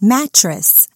mattress.